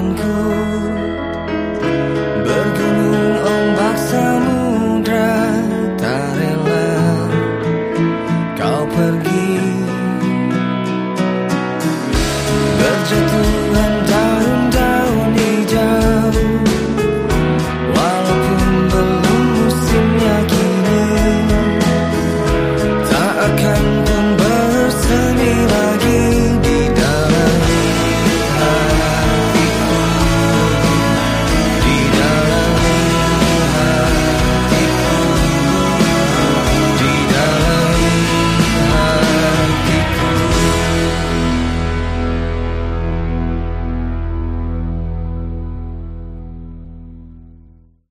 and good.